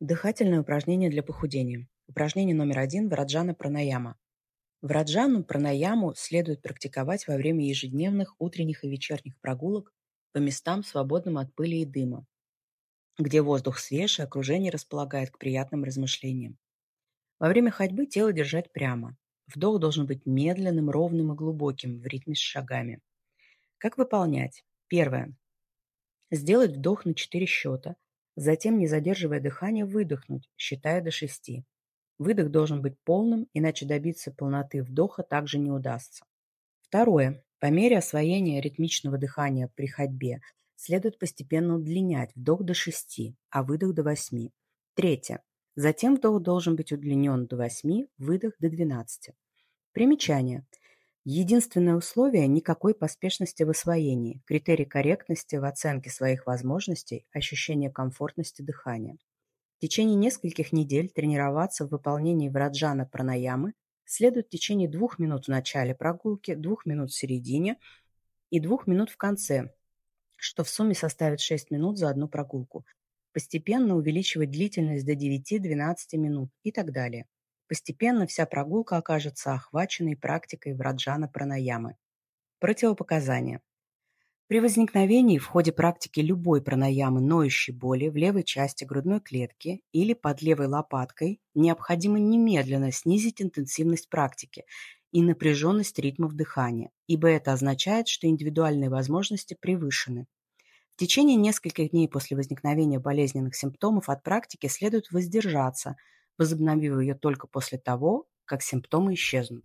Дыхательное упражнение для похудения. Упражнение номер один – Враджана Пранаяма. Враджану Пранаяму следует практиковать во время ежедневных утренних и вечерних прогулок по местам, свободным от пыли и дыма, где воздух свеж и окружение располагает к приятным размышлениям. Во время ходьбы тело держать прямо. Вдох должен быть медленным, ровным и глубоким в ритме с шагами. Как выполнять? Первое. Сделать вдох на 4 счета, Затем, не задерживая дыхание, выдохнуть, считая до шести. Выдох должен быть полным, иначе добиться полноты вдоха также не удастся. Второе. По мере освоения ритмичного дыхания при ходьбе следует постепенно удлинять вдох до шести, а выдох до восьми. Третье. Затем вдох должен быть удлинен до восьми, выдох до двенадцати. Примечание. Единственное условие – никакой поспешности в освоении, критерий корректности в оценке своих возможностей, ощущение комфортности дыхания. В течение нескольких недель тренироваться в выполнении враджана пранаямы следует в течение двух минут в начале прогулки, двух минут в середине и двух минут в конце, что в сумме составит 6 минут за одну прогулку. Постепенно увеличивать длительность до 9-12 минут и так далее. Постепенно вся прогулка окажется охваченной практикой враджана пранаямы. Противопоказания. При возникновении в ходе практики любой пранаямы ноющей боли в левой части грудной клетки или под левой лопаткой необходимо немедленно снизить интенсивность практики и напряженность ритмов дыхания, ибо это означает, что индивидуальные возможности превышены. В течение нескольких дней после возникновения болезненных симптомов от практики следует воздержаться – возобновив ее только после того, как симптомы исчезнут.